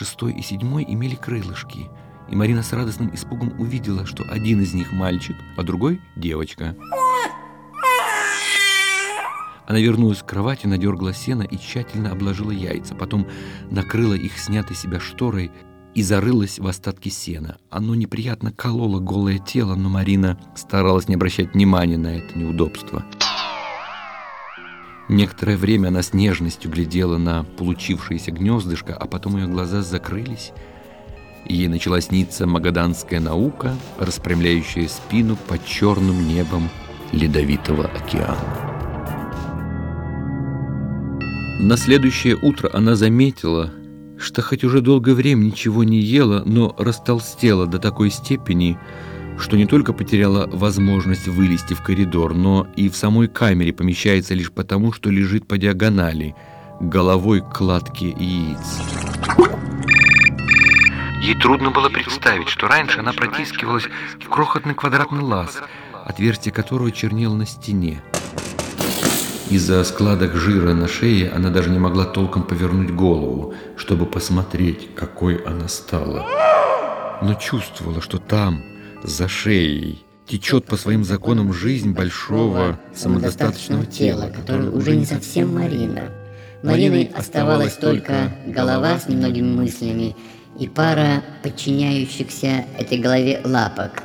шестой и седьмой имели крылышки, и Марина с радостным испугом увидела, что один из них мальчик, а другой – девочка. Она вернулась к кровати, надергала сено и тщательно обложила яйца, потом накрыла их снятой себя шторой и зарылась в остатки сена. Оно неприятно кололо голое тело, но Марина старалась не обращать внимания на это неудобство. Некоторое время она с нежностью глядела на получившееся гнездышко, а потом ее глаза закрылись, и ей начала сниться магаданская наука, распрямляющая спину под черным небом ледовитого океана. На следующее утро она заметила, что хоть уже долгое время ничего не ела, но растолстела до такой степени, что не только потеряла возможность вылезти в коридор, но и в самой камере помещается лишь потому, что лежит по диагонали, головой к кладке яиц. Ей трудно было представить, что раньше она протискивалась в крохотный квадратный лаз, отверстие которого чернело на стене. Из-за складок жира на шее она даже не могла толком повернуть голову, чтобы посмотреть, какой она стала. Но чувствовала, что там, за шеей, течет по своим законам жизнь большого самодостаточного тела, которое уже не совсем Марина. Мариной оставалась только голова с немногими мыслями и пара подчиняющихся этой голове лапок.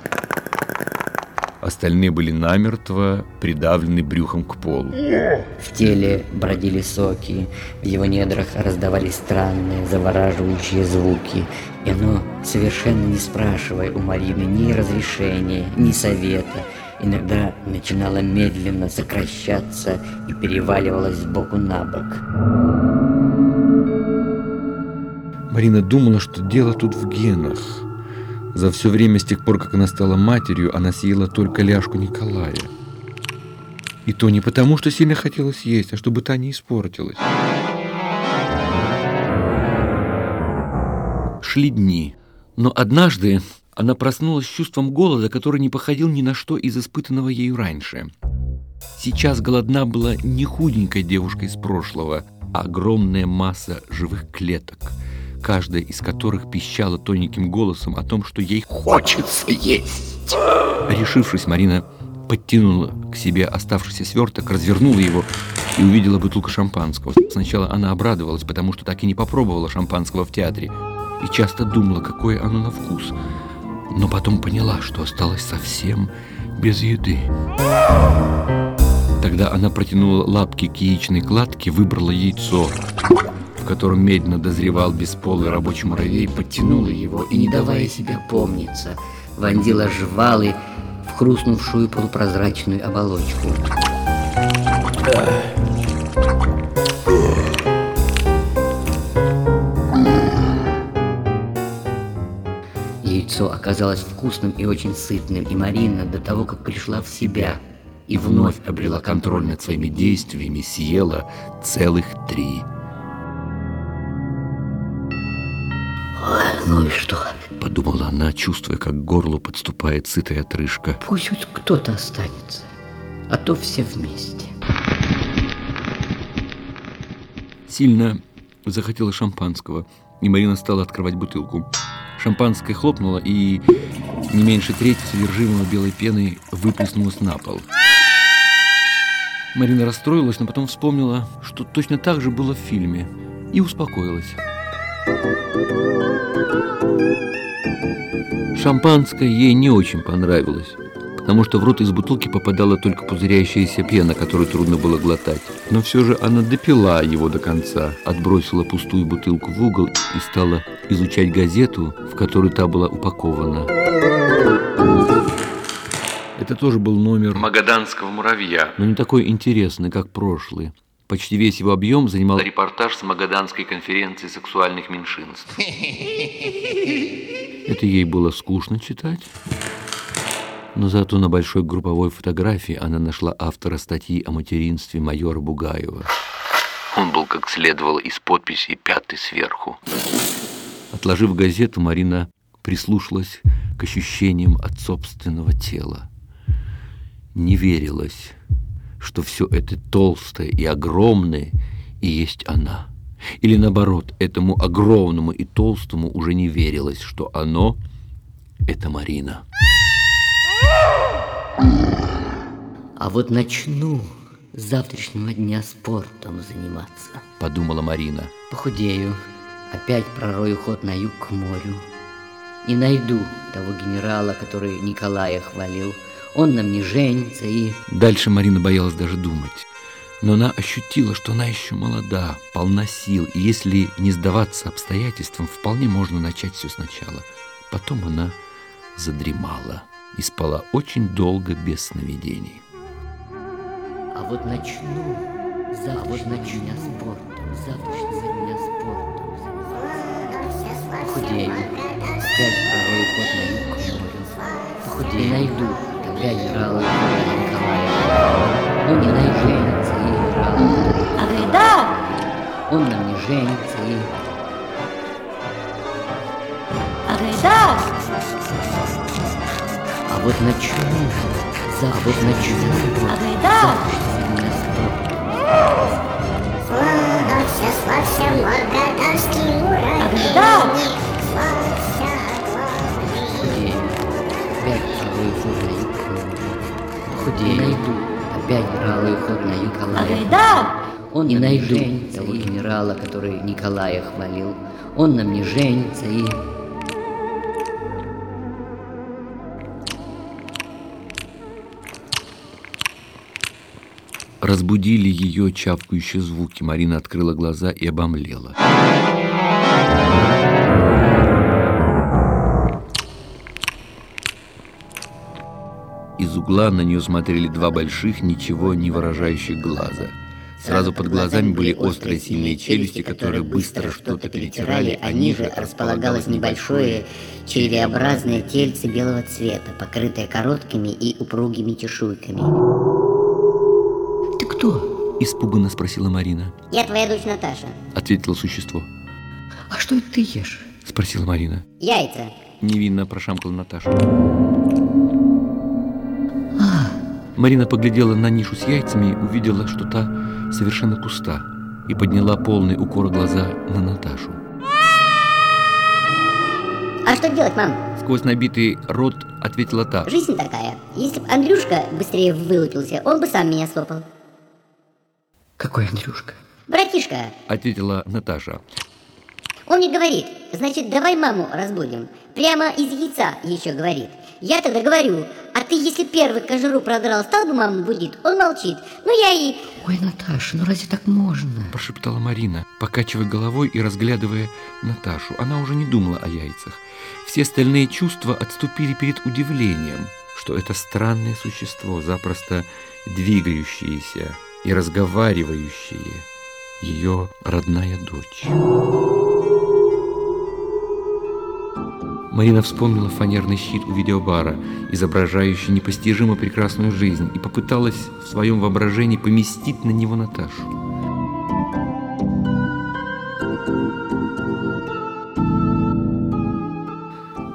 Остальные были намертво придавлены брюхом к полу. В теле бродили соки, в его недрах раздавались странные, завораживающие звуки. И оно, совершенно не спрашивая у Марины ни разрешения, ни совета, иногда начинало медленно сокращаться и переваливалось сбоку на бок. Марина думала, что дело тут в генах – за все время с тех пор, как она стала матерью, она съела только ляжку Николая. И то не потому, что сильно хотелось есть, а чтобы та не испортилась. Шли дни. Но однажды она проснулась с чувством голода, который не походил ни на что из испытанного ею раньше. Сейчас голодна была не худенькая девушка из прошлого, а огромная масса живых клеток – каждая из которых пищала тоненьким голосом о том, что ей хочется есть. Решившись, Марина подтянула к себе оставшийся сверток, развернула его и увидела бутылку шампанского. Сначала она обрадовалась, потому что так и не попробовала шампанского в театре и часто думала, какое оно на вкус. Но потом поняла, что осталась совсем без еды. Тогда она протянула лапки к яичной кладке, выбрала яйцо в котором медленно дозревал бесполый рабочий муравей, подтянула его и, не давая себе помниться, вонзила жвалы в хрустнувшую полупрозрачную оболочку. Яйцо оказалось вкусным и очень сытным, и Марина до того, как пришла в себя и вновь обрела контроль над своими действиями, съела целых три «Ну и что?» – подумала она, чувствуя, как к горлу подступает сытая отрыжка. «Пусть хоть кто-то останется, а то все вместе». Сильно захотела шампанского, и Марина стала открывать бутылку. Шампанское хлопнуло, и не меньше трети содержимого белой пены выплеснулось на пол. Марина расстроилась, но потом вспомнила, что точно так же было в фильме, и успокоилась. Шампанское ей не очень понравилось, потому что в рот из бутылки попадала только пузырящаяся пена, которую трудно было глотать. Но все же она допила его до конца, отбросила пустую бутылку в угол и стала изучать газету, в которую та была упакована. Это тоже был номер Магаданского муравья, но не такой интересный, как прошлый. Почти весь его объем занимал репортаж с Магаданской конференции сексуальных меньшинств. Это ей было скучно читать. Но зато на большой групповой фотографии она нашла автора статьи о материнстве майора Бугаева. Он был, как следовало, из подписи «пятый сверху». Отложив газету, Марина прислушалась к ощущениям от собственного тела. Не верилось, что все это толстое и огромное и есть она. Или наоборот, этому огромному и толстому уже не верилось, что оно — это Марина. А вот начну с завтрашнего дня спортом заниматься. Подумала Марина. Похудею, опять пророю ход на юг к морю. И найду того генерала, который Николая хвалил. Он на мне женится и... Дальше Марина боялась даже думать. Но она ощутила, что она еще молода, полна сил, и если не сдаваться обстоятельствам, вполне можно начать все сначала. Потом она задремала и спала очень долго без сновидений. А вот начну, завтра а вот начну я спортом, завтрашнего дня спортом заниматься. Похудею, опять пророю ход на юг к. Похудею, найду, тогда играла Николая. Но не найду, а когда он на мне женится и... А когда? А вот начну, за вот начну, а когда? Славься, славься, Магаданский ураган. А когда? Славься, Худею, опять на юг. Худею, найду, опять правый ход на юг. А когда? Он не найду того генерала, который Николая хвалил. Он на мне женится и... Разбудили ее чавкающие звуки. Марина открыла глаза и обомлела. Из угла на нее смотрели два больших, ничего не выражающих глаза. Сразу под глазами были острые сильные челюсти, которые быстро что-то перетирали, а ниже располагалось небольшое червеобразное тельце белого цвета, покрытое короткими и упругими чешуйками. Ты кто? Испуганно спросила Марина. Я твоя дочь Наташа. Ответило существо. А что это ты ешь? Спросила Марина. Яйца. Невинно прошамкала Наташа. Марина поглядела на нишу с яйцами и увидела, что та совершенно пуста, и подняла полный укор глаза на Наташу. А что делать, мам? Сквозь набитый рот ответила та. Жизнь такая. Если бы Андрюшка быстрее вылупился, он бы сам меня слопал. Какой Андрюшка? Братишка, Ответила Наташа. он мне говорит, значит, давай маму разбудим. Прямо из яйца еще говорит. Я тогда говорю, а ты если первый кожуру продрал, стал бы маму будить? Он молчит. Ну я и... Ой, Наташа, ну разве так можно? Прошептала Марина, покачивая головой и разглядывая Наташу. Она уже не думала о яйцах. Все остальные чувства отступили перед удивлением, что это странное существо, запросто двигающееся и разговаривающее, ее родная дочь. Марина вспомнила фанерный щит у видеобара, изображающий непостижимо прекрасную жизнь, и попыталась в своем воображении поместить на него Наташу.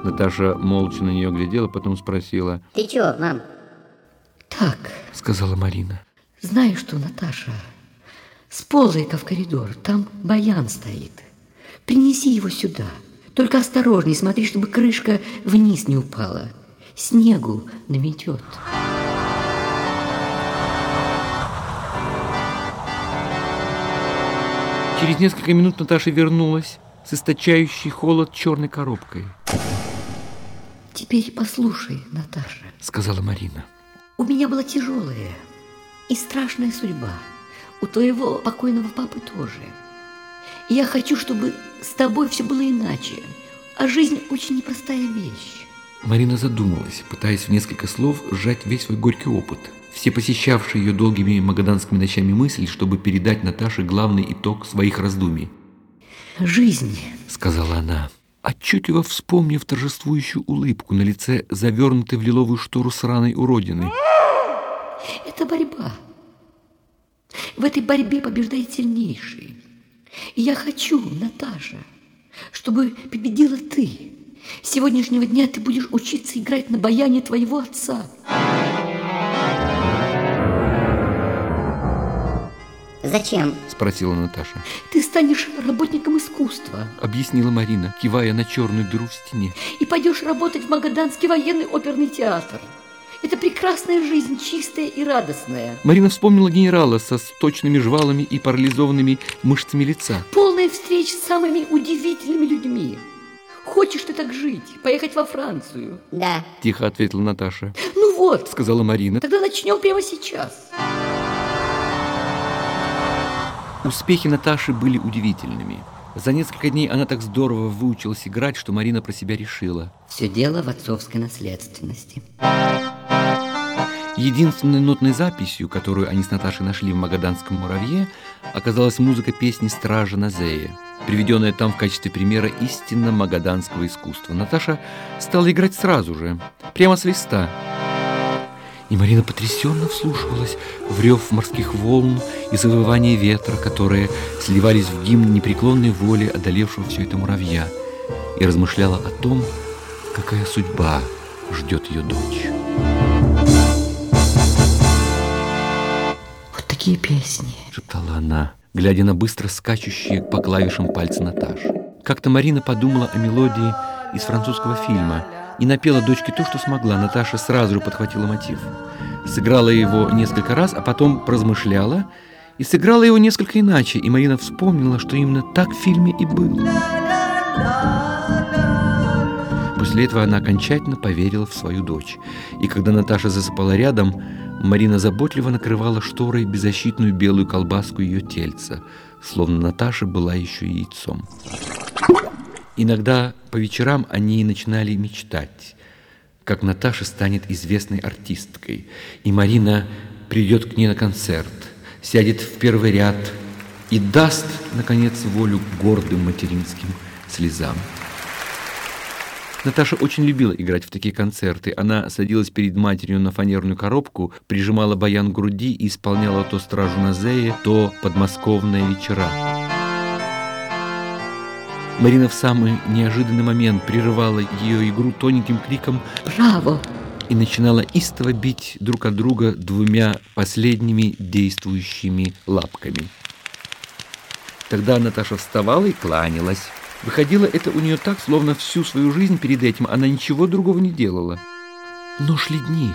Наташа молча на нее глядела, потом спросила, Ты чё, мам? Так, сказала Марина. знаешь что, Наташа, сползай-ка в коридор, там баян стоит. Принеси его сюда. Только осторожней, смотри, чтобы крышка вниз не упала. Снегу наметет. Через несколько минут Наташа вернулась с источающей холод черной коробкой, Теперь послушай, Наташа. сказала Марина. У меня была тяжелая и страшная судьба. У твоего покойного папы тоже. Я хочу, чтобы с тобой все было иначе. А жизнь очень непростая вещь. Марина задумалась, пытаясь в несколько слов сжать весь свой горький опыт. Все посещавшие ее долгими магаданскими ночами мысли, чтобы передать Наташе главный итог своих раздумий. Жизнь Сказала она, отчетливо вспомнив торжествующую улыбку на лице, завернутой в лиловую штору сраной уродины. – это борьба. В этой борьбе побеждает сильнейший. И я хочу, Наташа, чтобы победила ты. С сегодняшнего дня ты будешь учиться играть на баяне твоего отца. Зачем? Спросила Наташа. Ты станешь работником искусства. Объяснила Марина, кивая на черную дыру в стене. И пойдешь работать в Магаданский военный оперный театр. Это прекрасная жизнь, чистая и радостная. Марина вспомнила генерала со сточными жвалами и парализованными мышцами лица. Полная встреч с самыми удивительными людьми. Хочешь ты так жить? Поехать во Францию? Да. Тихо ответила Наташа. Ну вот, Сказала Марина. тогда начнем прямо сейчас. Успехи Наташи были удивительными. За несколько дней она так здорово выучилась играть, что Марина про себя решила. Все дело в отцовской наследственности. Единственной нотной записью, которую они с Наташей нашли в Магаданском муравье, оказалась музыка песни «Стража Назея», приведенная там в качестве примера истинно магаданского искусства. Наташа стала играть сразу же, прямо с листа. И Марина потрясенно вслушивалась в рев морских волн и завывание ветра, которые сливались в гимн непреклонной воли одолевшего все это муравья, и размышляла о том, какая судьба ждет ее дочь. Вот такие песни. шептала она, глядя на быстро скачущие по клавишам пальцы Наташи. Как-то Марина подумала о мелодии из французского фильма и напела дочке то, что смогла. Наташа сразу же подхватила мотив. Сыграла его несколько раз, а потом поразмышляла и сыграла его несколько иначе. И Марина вспомнила, что именно так в фильме и было. После этого она окончательно поверила в свою дочь. И когда Наташа засыпала рядом, Марина заботливо накрывала шторой беззащитную белую колбаску ее тельца, словно Наташа была еще яйцом. Иногда по вечерам они начинали мечтать, как Наташа станет известной артисткой, и Марина придет к ней на концерт, сядет в первый ряд и даст, наконец, волю гордым материнским слезам. Наташа очень любила играть в такие концерты. Она садилась перед матерью на фанерную коробку, прижимала баян к груди и исполняла то «Стражу Назея», то «Подмосковные вечера». Марина в самый неожиданный момент прерывала ее игру тоненьким криком Браво! и начинала истово бить друг от друга двумя последними действующими лапками. Тогда Наташа вставала и кланялась. Выходило это у нее так, словно всю свою жизнь перед этим она ничего другого не делала. Но шли дни,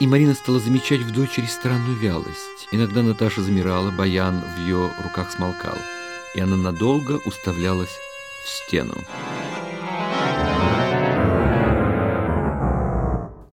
и Марина стала замечать в дочери странную вялость. Иногда Наташа замирала, баян в ее руках смолкал, и она надолго уставлялась в стену.